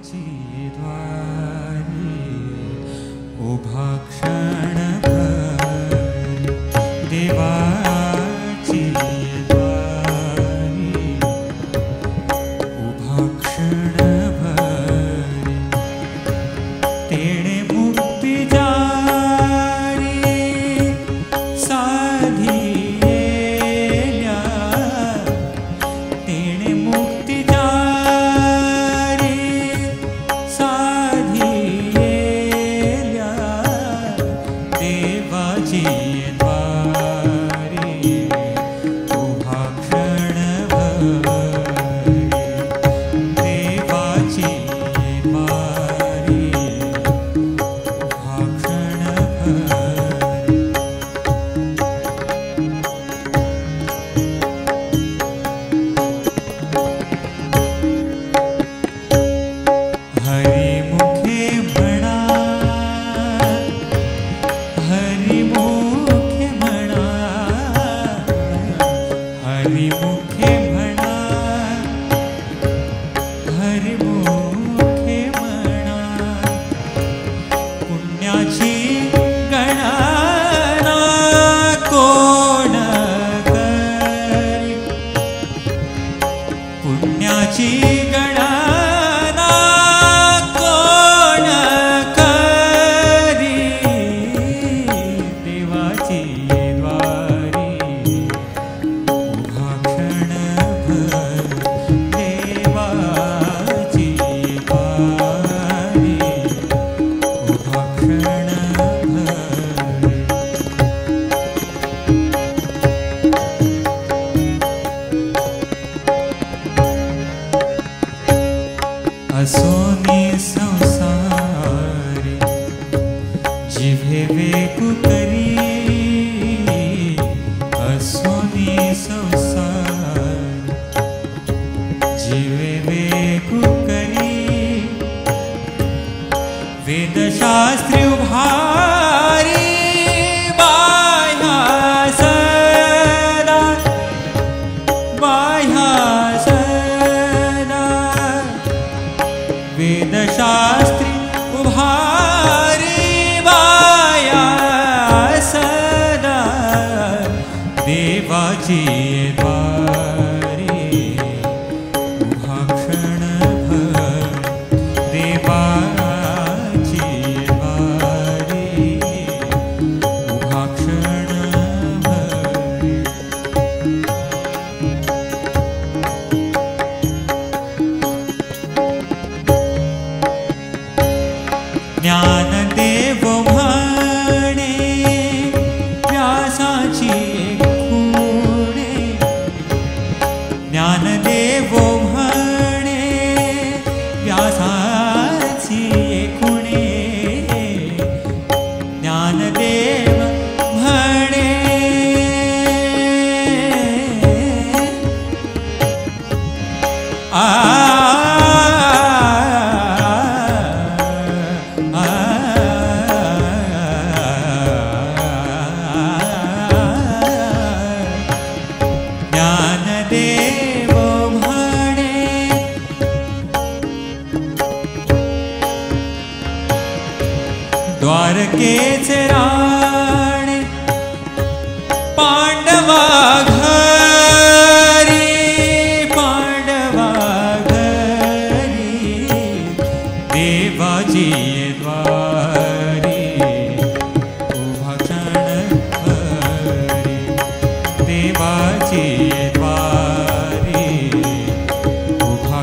ि त्वाभाक्षण याची गणना कोण करी? पुण्याची गणना हसोने संसारे, जिभे वेकु करी हसोने संसार, जिभे वेकु करी, वेदशास्त्र भारी बाया सदा बाया जिब के चराण पांडवा घरी पांडवा घरी देवाजी द्वारी उभा क्षण भरी देवाजी द्वारी उभा